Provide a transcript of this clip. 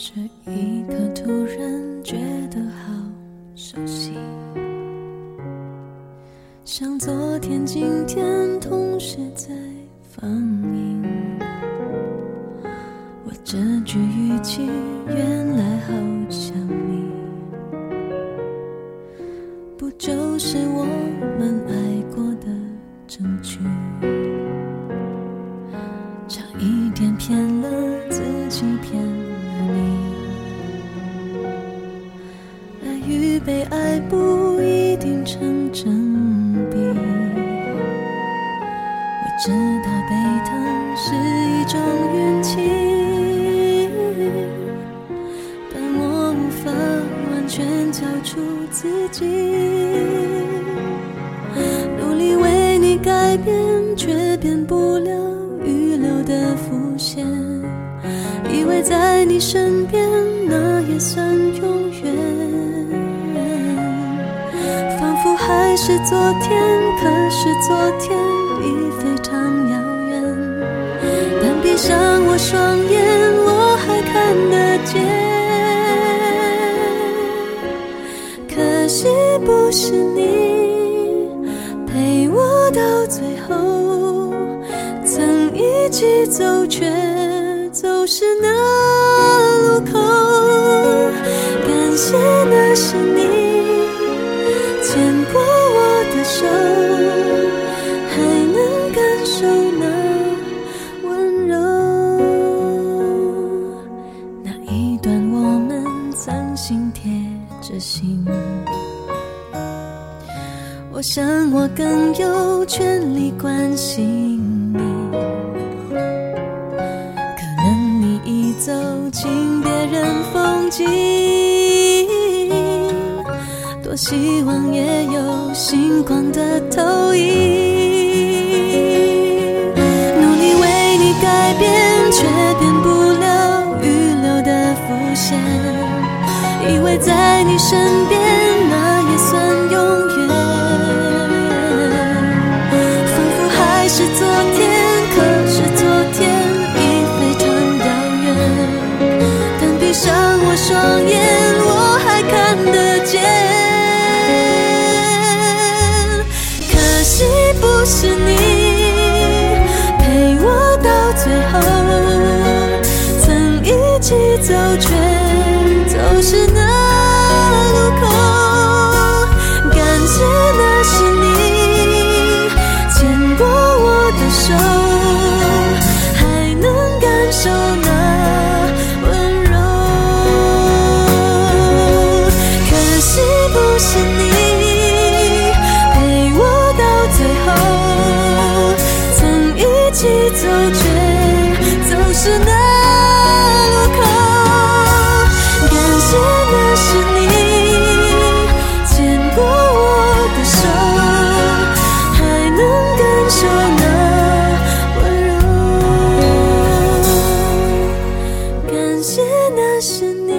这一刻突然觉得好熟悉，像昨天、今天同时在放映。我这句语气原来好像你，不就是我们爱过的证据？差一点骗了定成正比。我知道被疼是一种运气，但我无法完全交出自己。努力为你改变，却变不了预留的伏线。以为在你身边，是昨天，可是昨天已非常遥远。但闭上我双眼，我还看得见。可惜不是你陪我到最后，曾一起走，却走失那路口。感谢那是你我想我更有权利关心你，可能你已走进别人风景，多希望也有星光的投影。努力为你改变，却变不了预留的伏线。以为在你身边，起走，却走失那路口。感谢那是你牵过我的手，还能感受那温柔。可惜不是你陪我到最后，曾一起走，却走失是那是你